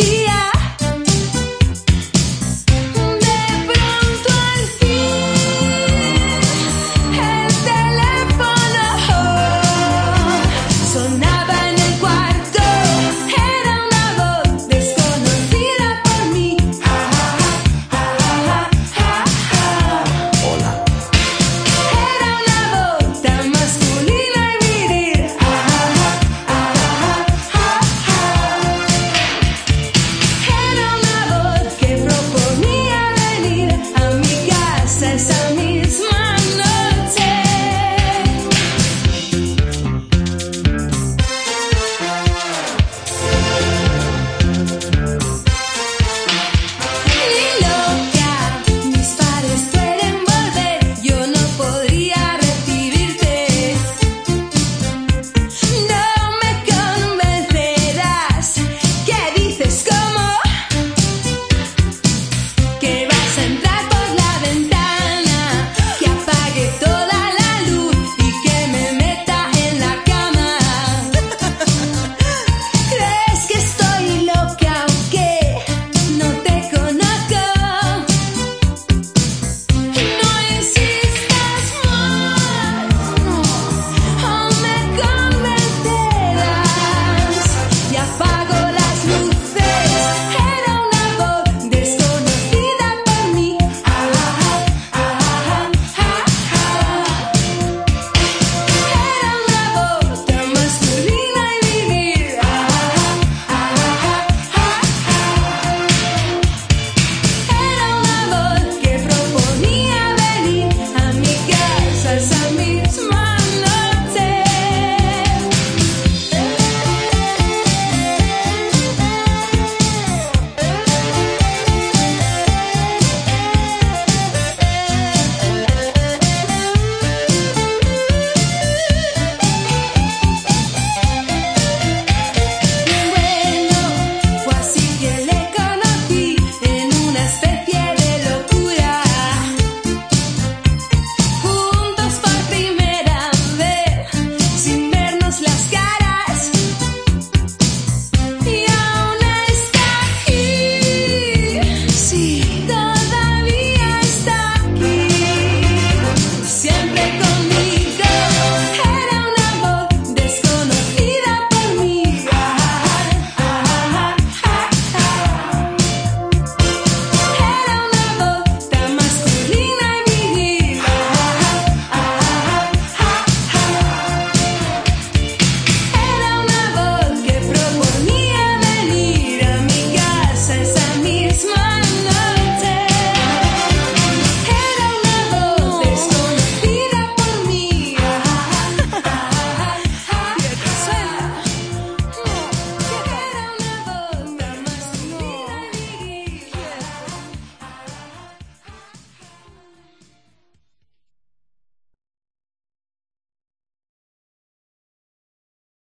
día.